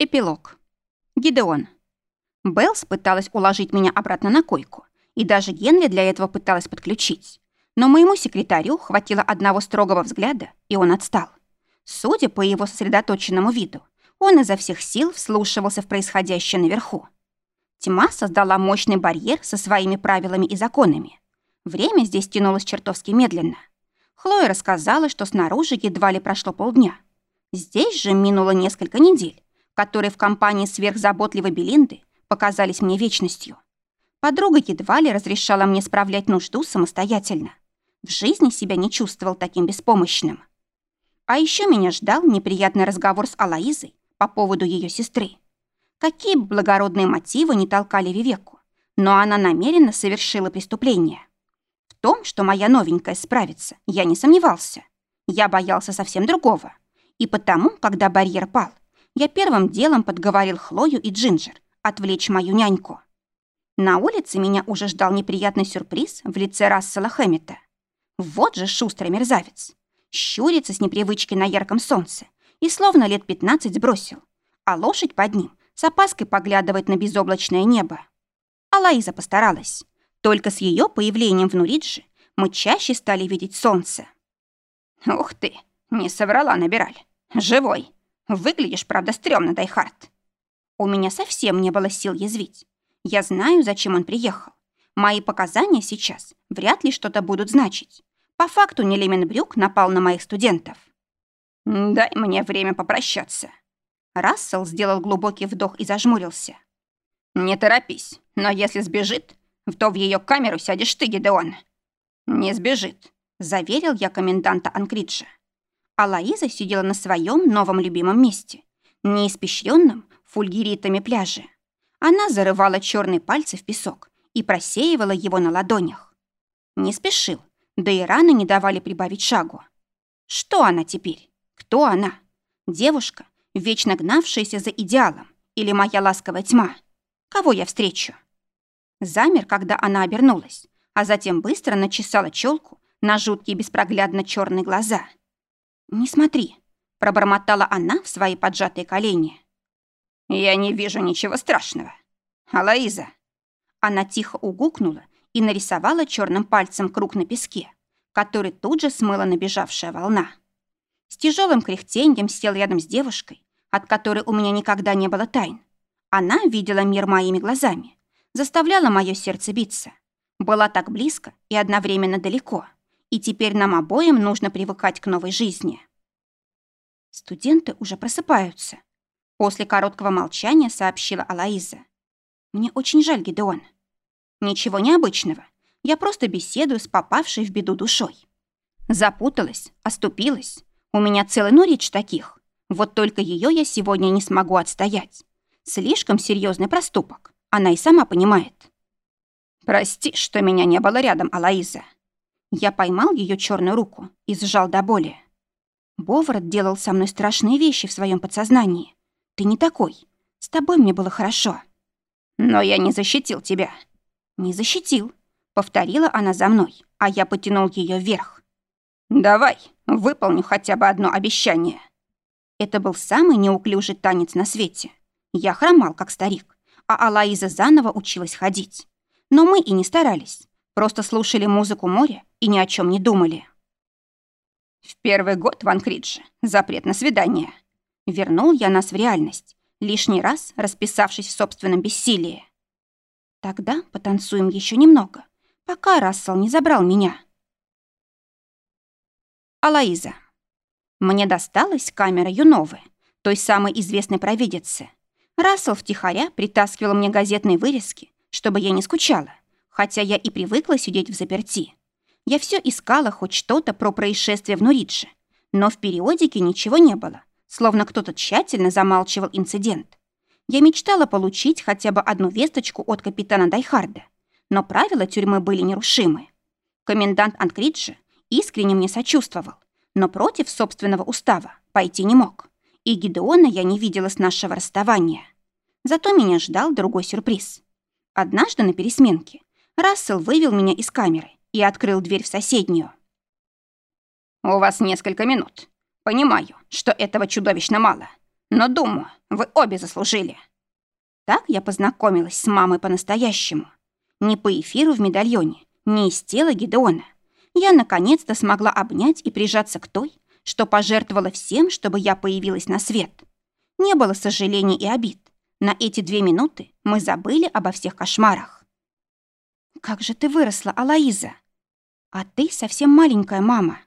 Эпилог. Гидеон. Беллс пыталась уложить меня обратно на койку, и даже Генри для этого пыталась подключить. Но моему секретарю хватило одного строгого взгляда, и он отстал. Судя по его сосредоточенному виду, он изо всех сил вслушивался в происходящее наверху. Тьма создала мощный барьер со своими правилами и законами. Время здесь тянулось чертовски медленно. Хлоя рассказала, что снаружи едва ли прошло полдня. Здесь же минуло несколько недель, которые в компании сверхзаботливой Белинды показались мне вечностью. Подруга едва ли разрешала мне справлять нужду самостоятельно. В жизни себя не чувствовал таким беспомощным. А еще меня ждал неприятный разговор с Алаизой по поводу ее сестры. Какие бы благородные мотивы не толкали Вивеку, но она намеренно совершила преступление. В том, что моя новенькая справится, я не сомневался. Я боялся совсем другого. И потому, когда барьер пал, я первым делом подговорил Хлою и Джинджер отвлечь мою няньку. На улице меня уже ждал неприятный сюрприз в лице Рассела Хэммета. Вот же шустрый мерзавец. Щурится с непривычки на ярком солнце и словно лет 15 сбросил, а лошадь под ним с опаской поглядывает на безоблачное небо. А Лаиза постаралась. Только с ее появлением в Нуридже мы чаще стали видеть солнце. «Ух ты, не соврала Набираль. Живой!» Выглядишь, правда, стрёмно, Дайхард. У меня совсем не было сил язвить. Я знаю, зачем он приехал. Мои показания сейчас вряд ли что-то будут значить. По факту Нелемен Брюк напал на моих студентов. «Дай мне время попрощаться». Рассел сделал глубокий вдох и зажмурился. «Не торопись, но если сбежит, то в ее камеру сядешь ты, Гидеон». «Не сбежит», — заверил я коменданта Анкриджа а Лаиза сидела на своем новом любимом месте, неиспещренном фульгеритами пляже. Она зарывала черные пальцы в песок и просеивала его на ладонях. Не спешил, да и раны не давали прибавить шагу. Что она теперь? Кто она? Девушка, вечно гнавшаяся за идеалом, или моя ласковая тьма? Кого я встречу? Замер, когда она обернулась, а затем быстро начесала челку на жуткие беспроглядно черные глаза — «Не смотри», — пробормотала она в свои поджатые колени. «Я не вижу ничего страшного. Алаиза». Она тихо угукнула и нарисовала черным пальцем круг на песке, который тут же смыла набежавшая волна. С тяжелым кряхтеньем сел рядом с девушкой, от которой у меня никогда не было тайн. Она видела мир моими глазами, заставляла мое сердце биться. Была так близко и одновременно далеко — и теперь нам обоим нужно привыкать к новой жизни. Студенты уже просыпаются. После короткого молчания сообщила Алаиза. Мне очень жаль, Гидеон. Ничего необычного. Я просто беседую с попавшей в беду душой. Запуталась, оступилась. У меня целый нурич таких. Вот только ее я сегодня не смогу отстоять. Слишком серьезный проступок. Она и сама понимает. Прости, что меня не было рядом, Алаиза. Я поймал ее черную руку и сжал до боли. Бовард делал со мной страшные вещи в своем подсознании. Ты не такой. С тобой мне было хорошо. Но я не защитил тебя. Не защитил. Повторила она за мной, а я потянул ее вверх. Давай, выполню хотя бы одно обещание. Это был самый неуклюжий танец на свете. Я хромал, как старик, а Алаиза заново училась ходить. Но мы и не старались. Просто слушали музыку моря и ни о чем не думали. В первый год в Анкридже запрет на свидание. Вернул я нас в реальность, лишний раз расписавшись в собственном бессилии. Тогда потанцуем еще немного, пока Рассел не забрал меня. Алаиза. Мне досталась камера Юновы, той самой известной провидицы. Рассел втихаря притаскивал мне газетные вырезки, чтобы я не скучала хотя я и привыкла сидеть в заперти. Я все искала хоть что-то про происшествие в Нуридже, но в периодике ничего не было, словно кто-то тщательно замалчивал инцидент. Я мечтала получить хотя бы одну весточку от капитана Дайхарда, но правила тюрьмы были нерушимы. Комендант Анкриджа искренне мне сочувствовал, но против собственного устава пойти не мог. И Гидеона я не видела с нашего расставания. Зато меня ждал другой сюрприз. Однажды на пересменке Рассел вывел меня из камеры и открыл дверь в соседнюю. «У вас несколько минут. Понимаю, что этого чудовищно мало. Но думаю, Вы обе заслужили. Так я познакомилась с мамой по-настоящему. Не по эфиру в медальоне, не из тела Гидеона. Я наконец-то смогла обнять и прижаться к той, что пожертвовала всем, чтобы я появилась на свет. Не было сожалений и обид. На эти две минуты мы забыли обо всех кошмарах. «Как же ты выросла, Алаиза!» «А ты совсем маленькая мама».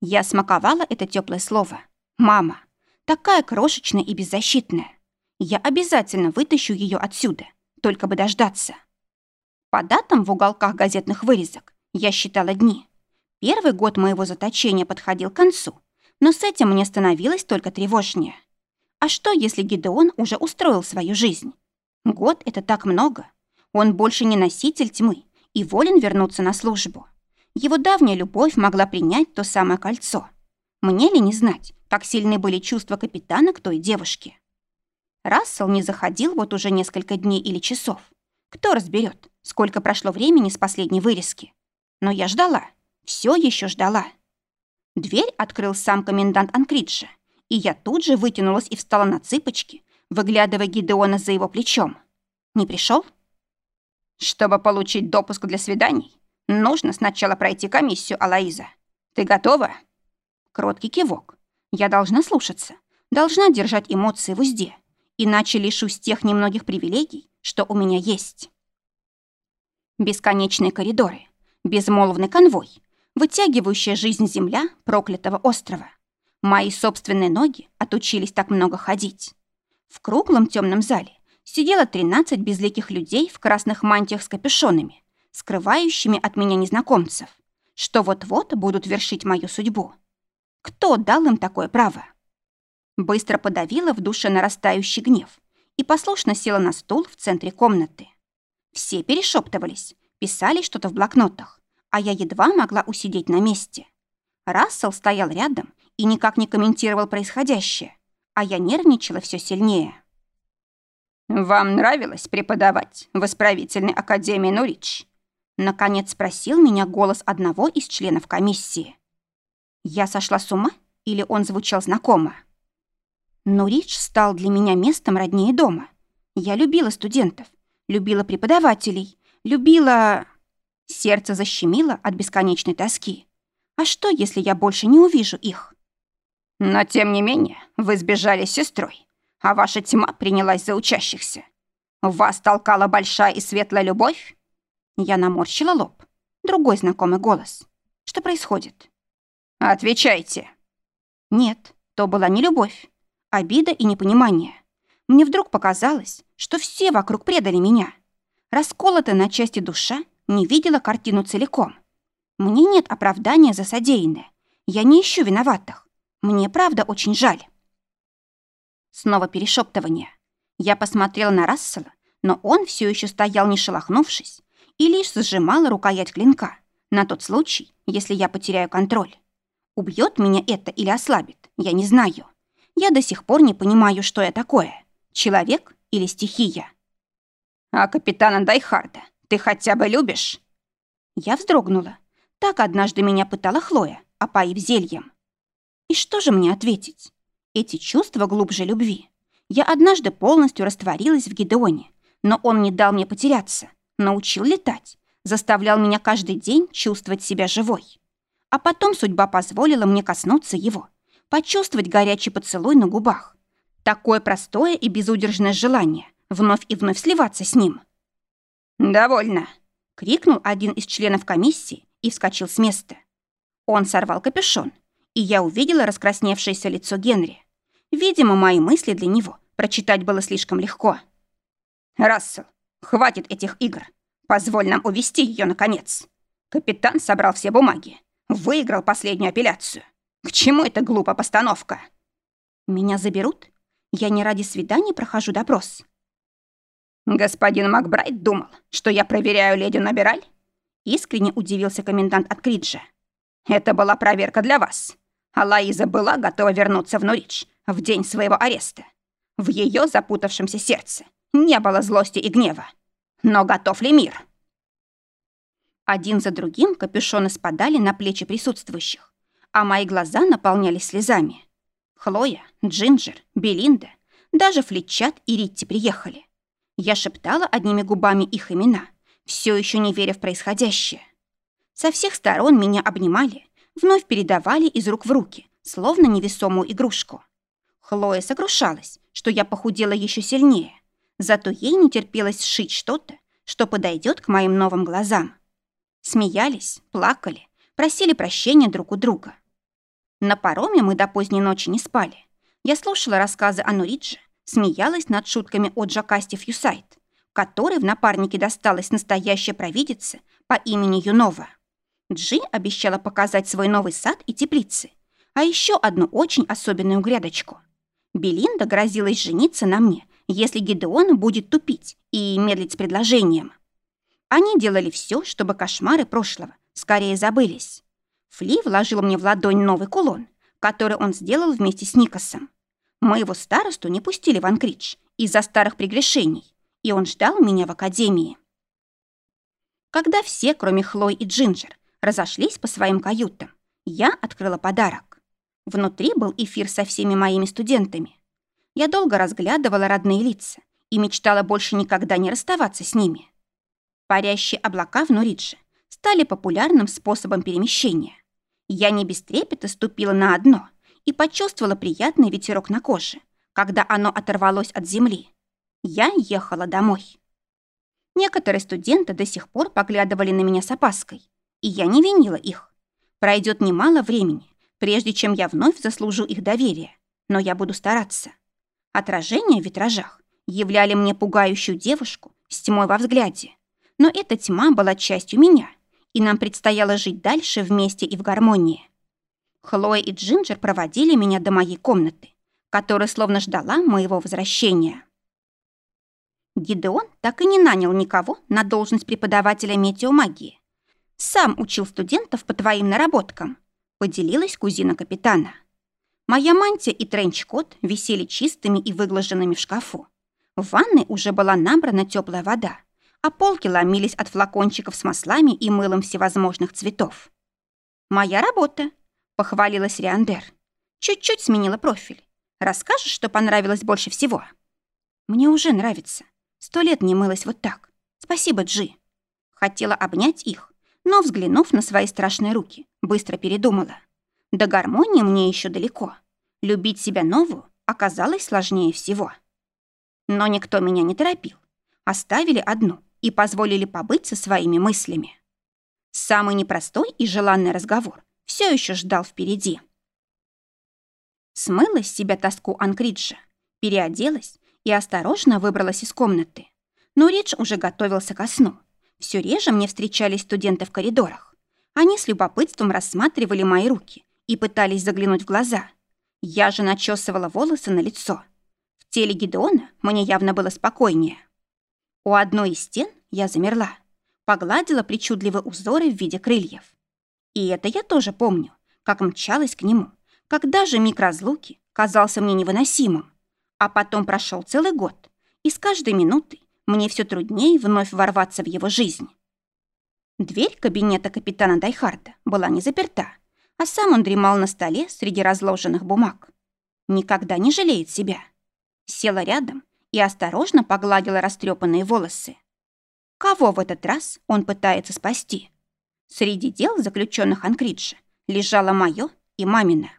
Я смаковала это теплое слово. «Мама». Такая крошечная и беззащитная. Я обязательно вытащу ее отсюда, только бы дождаться. По датам в уголках газетных вырезок я считала дни. Первый год моего заточения подходил к концу, но с этим мне становилось только тревожнее. А что, если Гидеон уже устроил свою жизнь? Год — это так много. Он больше не носитель тьмы и волен вернуться на службу. Его давняя любовь могла принять то самое кольцо. Мне ли не знать, как сильны были чувства капитана к той девушке? Рассел не заходил вот уже несколько дней или часов. Кто разберет, сколько прошло времени с последней вырезки? Но я ждала, все еще ждала. Дверь открыл сам комендант Анкриджа, и я тут же вытянулась и встала на цыпочки, выглядывая Гидеона за его плечом. Не пришел? Чтобы получить допуск для свиданий, нужно сначала пройти комиссию, Алаиза. Ты готова? Кроткий кивок. Я должна слушаться, должна держать эмоции в узде, иначе лишусь тех немногих привилегий, что у меня есть. Бесконечные коридоры, безмолвный конвой, вытягивающая жизнь земля проклятого острова. Мои собственные ноги отучились так много ходить. В круглом темном зале сидело 13 безликих людей в красных мантиях с капюшонами, скрывающими от меня незнакомцев, что вот-вот будут вершить мою судьбу. Кто дал им такое право? Быстро подавила в душе нарастающий гнев и послушно села на стул в центре комнаты. Все перешептывались, писали что-то в блокнотах, а я едва могла усидеть на месте. Рассел стоял рядом и никак не комментировал происходящее, а я нервничала все сильнее. «Вам нравилось преподавать в исправительной академии Нурич?» Наконец спросил меня голос одного из членов комиссии. Я сошла с ума или он звучал знакомо? Нурич стал для меня местом роднее дома. Я любила студентов, любила преподавателей, любила... Сердце защемило от бесконечной тоски. А что, если я больше не увижу их? Но, тем не менее, вы сбежали с сестрой, а ваша тьма принялась за учащихся. Вас толкала большая и светлая любовь? Я наморщила лоб. Другой знакомый голос. Что происходит? Отвечайте. Нет, то была не любовь. Обида и непонимание. Мне вдруг показалось, что все вокруг предали меня. Расколотая на части душа не видела картину целиком. Мне нет оправдания за содеянное. Я не ищу виноватых. Мне правда очень жаль. Снова перешептывание. Я посмотрела на Рассела, но он все еще стоял, не шелохнувшись, и лишь сжимал рукоять клинка на тот случай, если я потеряю контроль. Убьет меня это или ослабит, я не знаю. Я до сих пор не понимаю, что я такое. Человек или стихия. А капитана Дайхарда ты хотя бы любишь?» Я вздрогнула. Так однажды меня пытала Хлоя, опаив зельем. И что же мне ответить? Эти чувства глубже любви. Я однажды полностью растворилась в Гидеоне, но он не дал мне потеряться, научил летать, заставлял меня каждый день чувствовать себя живой. А потом судьба позволила мне коснуться его, почувствовать горячий поцелуй на губах. Такое простое и безудержное желание вновь и вновь сливаться с ним — «Довольно!» — крикнул один из членов комиссии и вскочил с места. Он сорвал капюшон, и я увидела раскрасневшееся лицо Генри. Видимо, мои мысли для него прочитать было слишком легко. «Рассел, хватит этих игр. Позволь нам увести ее наконец. Капитан собрал все бумаги, выиграл последнюю апелляцию. К чему эта глупая постановка?» «Меня заберут? Я не ради свидания прохожу допрос». «Господин Макбрайт думал, что я проверяю леди Набираль?» Искренне удивился комендант от Криджа. «Это была проверка для вас. А Лаиза была готова вернуться в Норич в день своего ареста. В ее запутавшемся сердце не было злости и гнева. Но готов ли мир?» Один за другим капюшоны спадали на плечи присутствующих, а мои глаза наполнялись слезами. Хлоя, Джинджер, Белинда — Даже Флетчат и Ритти приехали. Я шептала одними губами их имена, все еще не веря в происходящее. Со всех сторон меня обнимали, вновь передавали из рук в руки, словно невесомую игрушку. Хлоя сокрушалась, что я похудела еще сильнее, зато ей не терпелось сшить что-то, что подойдет к моим новым глазам. Смеялись, плакали, просили прощения друг у друга. На пароме мы до поздней ночи не спали. Я слушала рассказы о Нуридже, смеялась над шутками от Джакасти Фьюсайт, которой в напарнике досталась настоящая провидица по имени Юнова. Джи обещала показать свой новый сад и теплицы, а еще одну очень особенную грядочку. Белинда грозилась жениться на мне, если Гидеон будет тупить и медлить с предложением. Они делали все, чтобы кошмары прошлого скорее забылись. Фли вложил мне в ладонь новый кулон, который он сделал вместе с Никосом. Моего старосту не пустили в Анкридж из-за старых прегрешений, и он ждал меня в академии. Когда все, кроме Хлой и Джинджер, разошлись по своим каютам, я открыла подарок. Внутри был эфир со всеми моими студентами. Я долго разглядывала родные лица и мечтала больше никогда не расставаться с ними. Парящие облака в Нуридже стали популярным способом перемещения. Я не без трепета ступила на одно и почувствовала приятный ветерок на коже, когда оно оторвалось от земли. Я ехала домой. Некоторые студенты до сих пор поглядывали на меня с опаской, и я не винила их. Пройдет немало времени, прежде чем я вновь заслужу их доверие, но я буду стараться. Отражения в витражах являли мне пугающую девушку с тьмой во взгляде, но эта тьма была частью меня, и нам предстояло жить дальше вместе и в гармонии. Хлоя и Джинджер проводили меня до моей комнаты, которая словно ждала моего возвращения. Гидеон так и не нанял никого на должность преподавателя метеомагии. Сам учил студентов по твоим наработкам, поделилась кузина капитана. Моя мантия и тренч-кот висели чистыми и выглаженными в шкафу. В ванной уже была набрана теплая вода, а полки ломились от флакончиков с маслами и мылом всевозможных цветов. «Моя работа», — похвалилась Риандер. «Чуть-чуть сменила профиль. Расскажешь, что понравилось больше всего?» «Мне уже нравится. Сто лет не мылась вот так. Спасибо, Джи». Хотела обнять их, но, взглянув на свои страшные руки, быстро передумала. До гармонии мне еще далеко. Любить себя новую оказалось сложнее всего. Но никто меня не торопил. Оставили одну и позволили побыть со своими мыслями. Самый непростой и желанный разговор все еще ждал впереди. Смыла с себя тоску Анкриджа, переоделась и осторожно выбралась из комнаты. Но Ридж уже готовился ко сну. Все реже мне встречались студенты в коридорах. Они с любопытством рассматривали мои руки и пытались заглянуть в глаза. Я же начесывала волосы на лицо. В теле Гидеона мне явно было спокойнее. У одной из стен я замерла, погладила причудливые узоры в виде крыльев. И это я тоже помню, как мчалась к нему, когда же миг разлуки казался мне невыносимым. А потом прошел целый год, и с каждой минутой мне все труднее вновь ворваться в его жизнь. Дверь кабинета капитана Дайхарда была не заперта, а сам он дремал на столе среди разложенных бумаг. Никогда не жалеет себя. Села рядом и осторожно погладила растрепанные волосы. Кого в этот раз он пытается спасти? Среди дел заключенных Анкриджа лежало мое и мамина.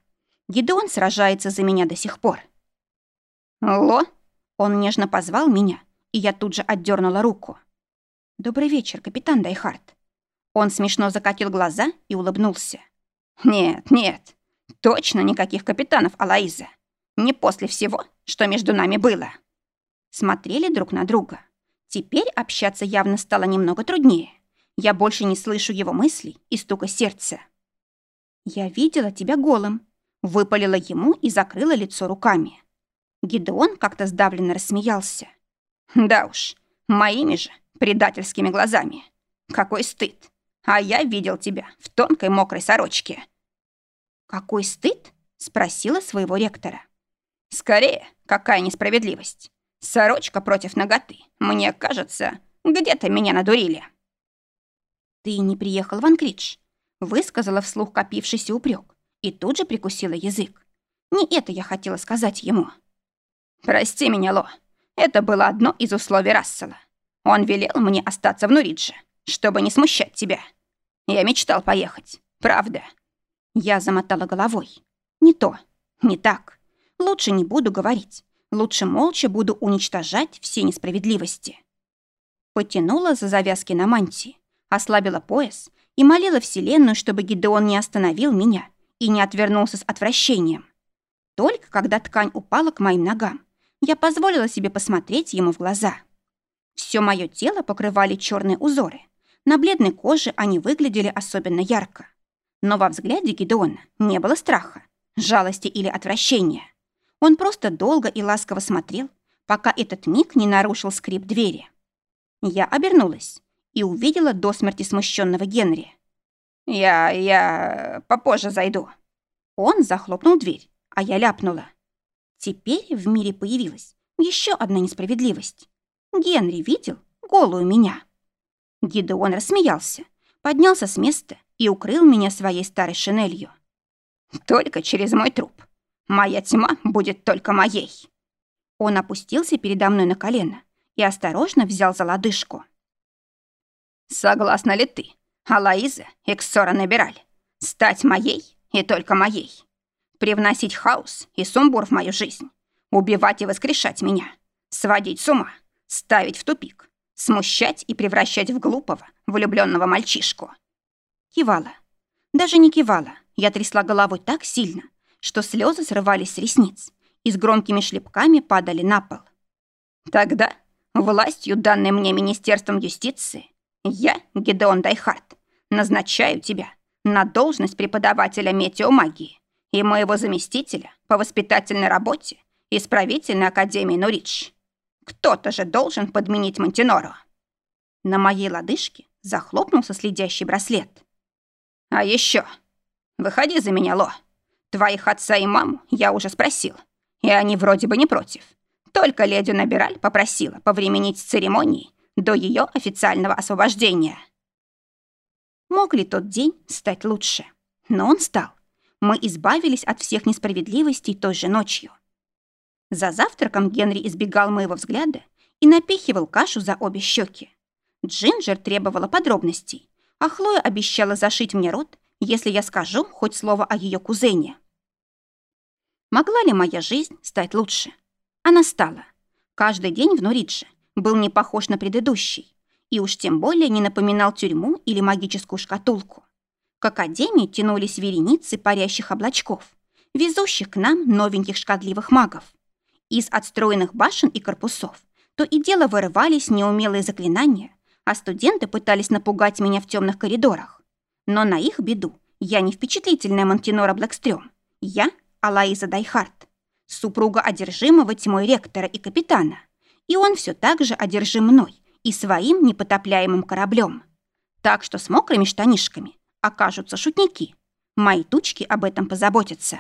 Гидеон сражается за меня до сих пор. «Ло?» Он нежно позвал меня, и я тут же отдернула руку. «Добрый вечер, капитан Дайхард». Он смешно закатил глаза и улыбнулся. «Нет, нет, точно никаких капитанов, Алаиза. Не после всего, что между нами было». Смотрели друг на друга. Теперь общаться явно стало немного труднее. Я больше не слышу его мыслей и стука сердца. «Я видела тебя голым», — выпалила ему и закрыла лицо руками. Гидеон как-то сдавленно рассмеялся. Да уж, моими же предательскими глазами. Какой стыд. А я видел тебя в тонкой мокрой сорочке. Какой стыд? Спросила своего ректора. Скорее, какая несправедливость. Сорочка против ноготы. Мне кажется, где-то меня надурили. Ты не приехал в Анкридж, высказала вслух копившийся упрек и тут же прикусила язык. Не это я хотела сказать ему. «Прости меня, Ло. Это было одно из условий Рассела. Он велел мне остаться в Нуридже, чтобы не смущать тебя. Я мечтал поехать. Правда». Я замотала головой. «Не то. Не так. Лучше не буду говорить. Лучше молча буду уничтожать все несправедливости». Потянула за завязки на мантии, ослабила пояс и молила Вселенную, чтобы Гидеон не остановил меня и не отвернулся с отвращением. Только когда ткань упала к моим ногам, я позволила себе посмотреть ему в глаза. Все мое тело покрывали черные узоры. На бледной коже они выглядели особенно ярко. Но во взгляде Гидеона не было страха, жалости или отвращения. Он просто долго и ласково смотрел, пока этот миг не нарушил скрип двери. Я обернулась и увидела до смерти смущенного Генри. «Я... я... попозже зайду». Он захлопнул дверь, а я ляпнула. Теперь в мире появилась еще одна несправедливость. Генри видел голую меня. Гидеон рассмеялся, поднялся с места и укрыл меня своей старой шинелью. «Только через мой труп. Моя тьма будет только моей». Он опустился передо мной на колено и осторожно взял за лодыжку. «Согласна ли ты, Алаиза Эксора Набираль, стать моей и только моей? Привносить хаос и сумбур в мою жизнь, убивать и воскрешать меня, сводить с ума, ставить в тупик, смущать и превращать в глупого, влюбленного мальчишку?» Кивала. Даже не кивала, я трясла головой так сильно, что слезы срывались с ресниц и с громкими шлепками падали на пол. Тогда, властью, данной мне Министерством юстиции, я, Гедеон Дайхарт, назначаю тебя на должность преподавателя метеомагии и моего заместителя по воспитательной работе исправительной академии Нуридж. Кто-то же должен подменить Монтинору. На моей лодыжке захлопнулся следящий браслет. А еще, выходи за меня, Ло. Твоих отца и маму я уже спросил, и они вроде бы не против. Только леди Набираль попросила повременить с церемонией до ее официального освобождения. Мог ли тот день стать лучше? Но он стал. Мы избавились от всех несправедливостей той же ночью. За завтраком Генри избегал моего взгляда и напихивал кашу за обе щеки. Джинджер требовала подробностей, а Хлоя обещала зашить мне рот, если я скажу хоть слово о ее кузене. Могла ли моя жизнь стать лучше? Она стала. Каждый день в Норидже был не похож на предыдущий и уж тем более не напоминал тюрьму или магическую шкатулку. К академии тянулись вереницы парящих облачков, везущих к нам новеньких шкодливых магов. Из отстроенных башен и корпусов то и дело вырывались неумелые заклинания, а студенты пытались напугать меня в темных коридорах. Но на их беду я не впечатлительная Монтинора Блэкстрём. Я Алаиза Дайхарт, супруга одержимого тьмой ректора и капитана — и он все так же одержим мной и своим непотопляемым кораблем. Так что с мокрыми штанишками окажутся шутники. Мои тучки об этом позаботятся.